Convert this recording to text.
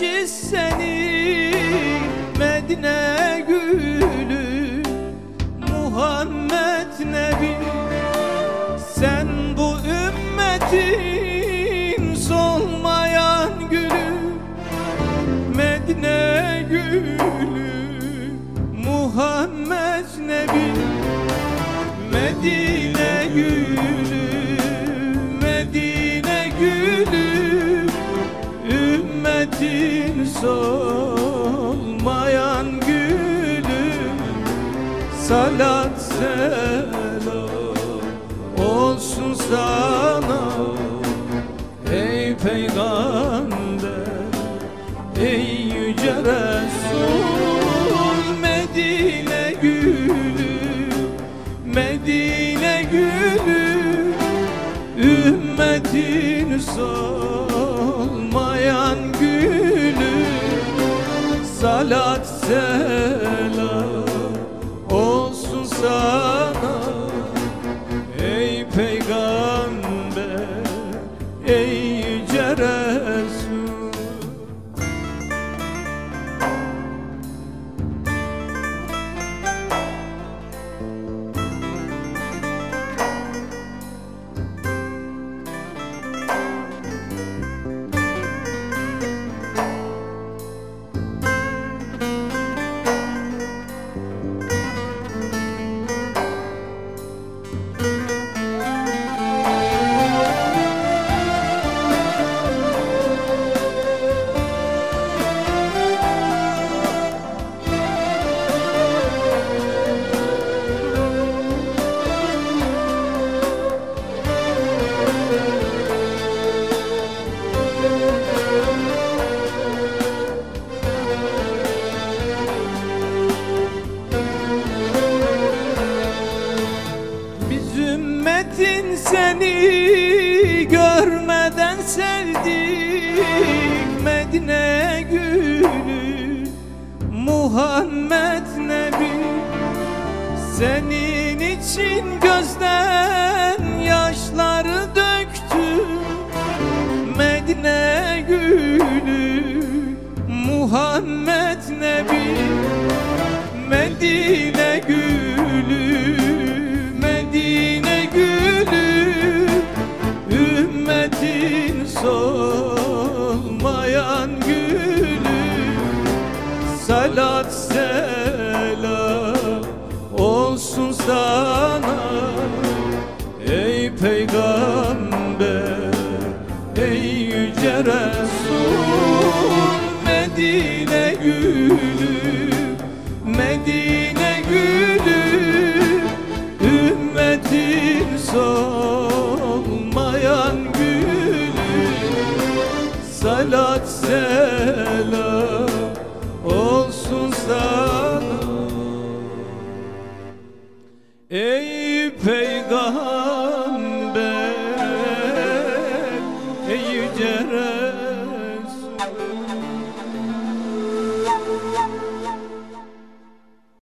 seçmiş seni Medine gülü Muhammed Nebi. Sen bu ümmetin solmayan gülü Medine gülü Muhammed Nebi. Medine gülü Medine gülü Ümmetin solmayan gülü Salat selam olsun sana. Ey peygamber Ey yüce Resul Medine gülü Medine gülü Ümmetin solmayan Salat selam olsun sana. Ey peygamber Ey ümmetin seni görmeden sevdik. Medine gülü Muhammed Nebi. Senin için gözden yaşları döktü. Medine gülü Muhammed Nebi. Medine gülü solmayan gülü. Salat selam olsun sana. Ey peygamber Ey yüce Resul Medine gülü cere